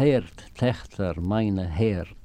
hört tächter meine Herd.